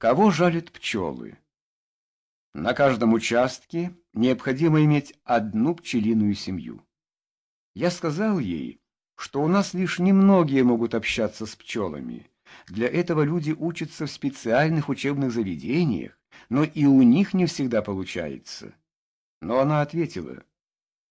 Кого жалят пчелы? На каждом участке необходимо иметь одну пчелиную семью. Я сказал ей, что у нас лишь немногие могут общаться с пчелами. Для этого люди учатся в специальных учебных заведениях, но и у них не всегда получается. Но она ответила,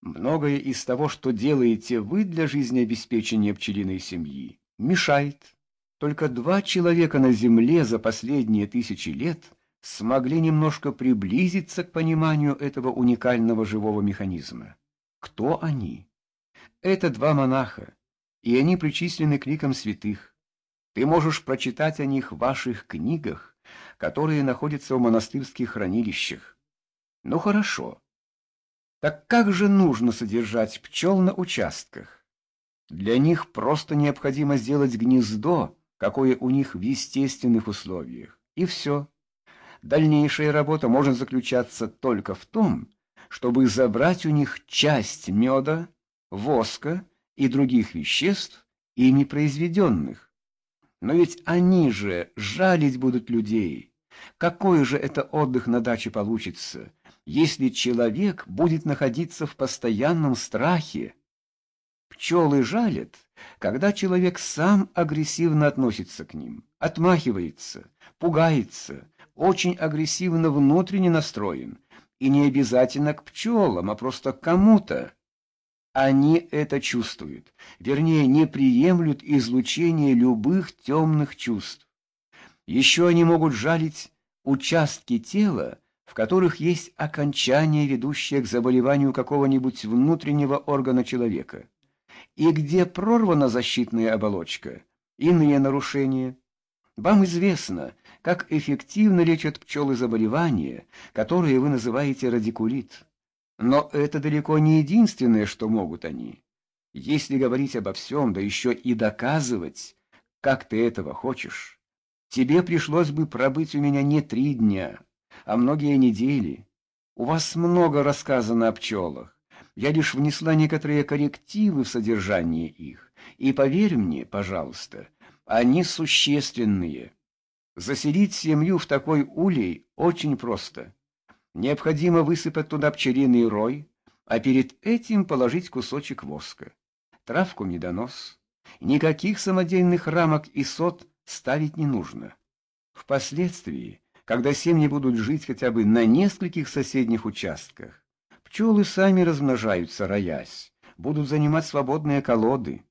многое из того, что делаете вы для жизнеобеспечения пчелиной семьи, мешает. Только два человека на Земле за последние тысячи лет смогли немножко приблизиться к пониманию этого уникального живого механизма. Кто они? Это два монаха, и они причислены к ликам святых. Ты можешь прочитать о них в ваших книгах, которые находятся в монастырских хранилищах. Ну хорошо. Так как же нужно содержать пчел на участках? Для них просто необходимо сделать гнездо, какое у них в естественных условиях. И все. Дальнейшая работа может заключаться только в том, чтобы забрать у них часть меда, воска и других веществ, ими произведенных. Но ведь они же жалить будут людей. Какой же это отдых на даче получится, если человек будет находиться в постоянном страхе? Пчелы жалят, когда человек сам агрессивно относится к ним, отмахивается, пугается, очень агрессивно внутренне настроен, и не обязательно к пчелам, а просто к кому-то. Они это чувствуют, вернее, не приемлют излучение любых темных чувств. Еще они могут жалить участки тела, в которых есть окончание, ведущее к заболеванию какого-нибудь внутреннего органа человека и где прорвана защитная оболочка, иные нарушения. Вам известно, как эффективно лечат пчелы заболевания, которые вы называете радикулит. Но это далеко не единственное, что могут они. Если говорить обо всем, да еще и доказывать, как ты этого хочешь, тебе пришлось бы пробыть у меня не три дня, а многие недели. У вас много рассказано о пчелах. Я лишь внесла некоторые коррективы в содержание их, и поверь мне, пожалуйста, они существенные. Заселить семью в такой улей очень просто. Необходимо высыпать туда пчелиный рой, а перед этим положить кусочек воска. Травку медонос. Никаких самодельных рамок и сот ставить не нужно. Впоследствии, когда семьи будут жить хотя бы на нескольких соседних участках, Пчелы сами размножаются, роясь, будут занимать свободные колоды.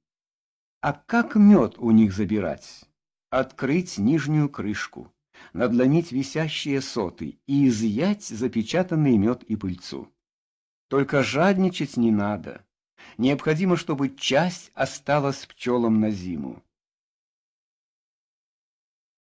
А как мед у них забирать? Открыть нижнюю крышку, надломить висящие соты и изъять запечатанный мед и пыльцу. Только жадничать не надо. Необходимо, чтобы часть осталась пчелам на зиму.